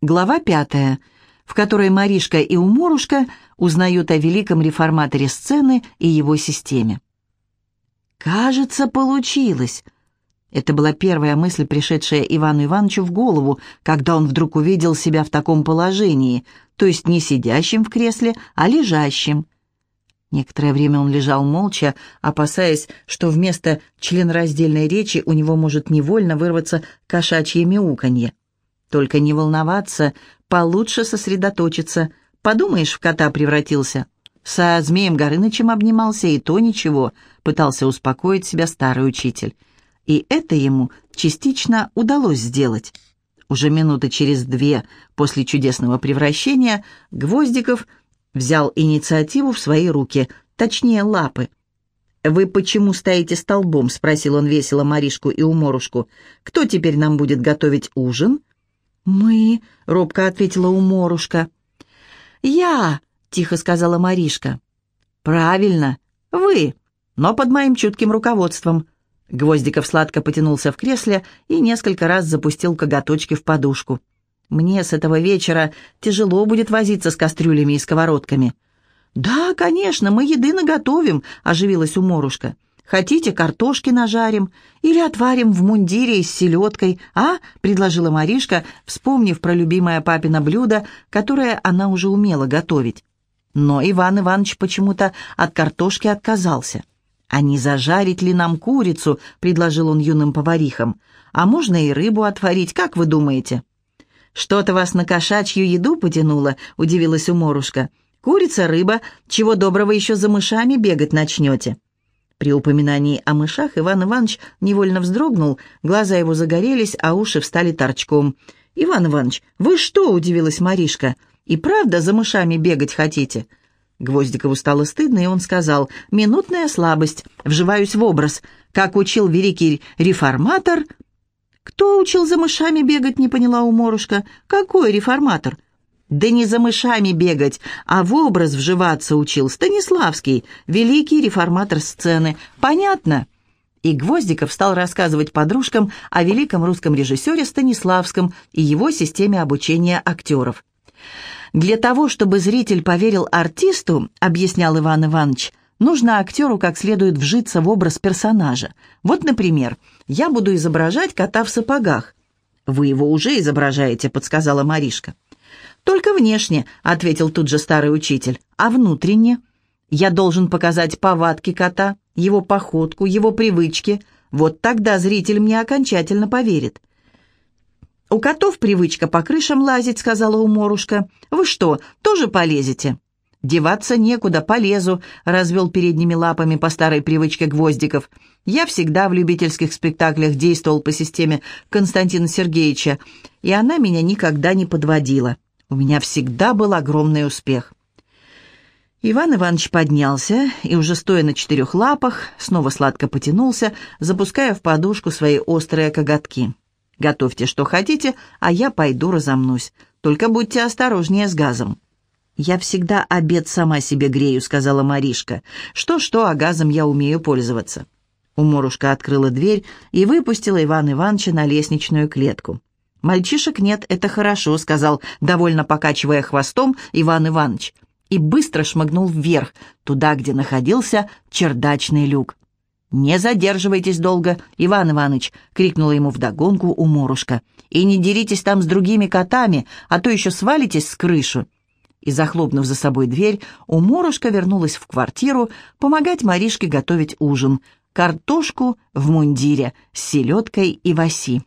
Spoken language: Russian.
Глава пятая, в которой Маришка и Уморушка узнают о великом реформаторе сцены и его системе. «Кажется, получилось!» Это была первая мысль, пришедшая Ивану Ивановичу в голову, когда он вдруг увидел себя в таком положении, то есть не сидящим в кресле, а лежащим. Некоторое время он лежал молча, опасаясь, что вместо членораздельной речи у него может невольно вырваться кошачье мяуканье. Только не волноваться, получше сосредоточиться. Подумаешь, в кота превратился. Со змеем Горынычем обнимался, и то ничего, пытался успокоить себя старый учитель. И это ему частично удалось сделать. Уже минуты через две после чудесного превращения Гвоздиков взял инициативу в свои руки, точнее лапы. «Вы почему стоите столбом?» — спросил он весело Маришку и Уморушку. «Кто теперь нам будет готовить ужин?» «Мы», — робко ответила уморушка. «Я», — тихо сказала Маришка. «Правильно, вы, но под моим чутким руководством». Гвоздиков сладко потянулся в кресле и несколько раз запустил коготочки в подушку. «Мне с этого вечера тяжело будет возиться с кастрюлями и сковородками». «Да, конечно, мы еды наготовим», — оживилась уморушка. Хотите, картошки нажарим или отварим в мундире с селедкой, а?» — предложила Маришка, вспомнив про любимое папино блюдо, которое она уже умела готовить. Но Иван Иванович почему-то от картошки отказался. «А не зажарить ли нам курицу?» — предложил он юным поварихам. «А можно и рыбу отварить, как вы думаете?» «Что-то вас на кошачью еду потянуло?» — удивилась уморушка. «Курица, рыба, чего доброго еще за мышами бегать начнете?» При упоминании о мышах Иван Иванович невольно вздрогнул, глаза его загорелись, а уши встали торчком. «Иван Иванович, вы что?» — удивилась Маришка. «И правда за мышами бегать хотите?» Гвоздикову стало стыдно, и он сказал, «Минутная слабость, вживаюсь в образ. Как учил великий реформатор...» «Кто учил за мышами бегать?» — не поняла уморушка. «Какой реформатор?» Да не за мышами бегать, а в образ вживаться учил Станиславский, великий реформатор сцены. Понятно?» И Гвоздиков стал рассказывать подружкам о великом русском режиссере Станиславском и его системе обучения актеров. «Для того, чтобы зритель поверил артисту, — объяснял Иван Иванович, — нужно актеру как следует вжиться в образ персонажа. Вот, например, я буду изображать кота в сапогах». «Вы его уже изображаете», — подсказала Маришка. «Только внешне», — ответил тут же старый учитель. «А внутренне? Я должен показать повадки кота, его походку, его привычки. Вот тогда зритель мне окончательно поверит». «У котов привычка по крышам лазить», — сказала уморушка. «Вы что, тоже полезете?» «Деваться некуда, полезу», — развел передними лапами по старой привычке Гвоздиков. «Я всегда в любительских спектаклях действовал по системе Константина Сергеевича, и она меня никогда не подводила». У меня всегда был огромный успех. Иван Иванович поднялся и, уже стоя на четырех лапах, снова сладко потянулся, запуская в подушку свои острые коготки. «Готовьте, что хотите, а я пойду разомнусь. Только будьте осторожнее с газом». «Я всегда обед сама себе грею», — сказала Маришка. «Что-что, а газом я умею пользоваться». Уморушка открыла дверь и выпустила Ивана Ивановича на лестничную клетку. «Мальчишек нет, это хорошо», — сказал, довольно покачивая хвостом Иван Иванович, и быстро шмыгнул вверх, туда, где находился чердачный люк. «Не задерживайтесь долго, Иван Иванович!» — крикнула ему вдогонку уморушка. «И не деритесь там с другими котами, а то еще свалитесь с крыши!» И, захлопнув за собой дверь, уморушка вернулась в квартиру помогать Маришке готовить ужин. Картошку в мундире с селедкой и васи.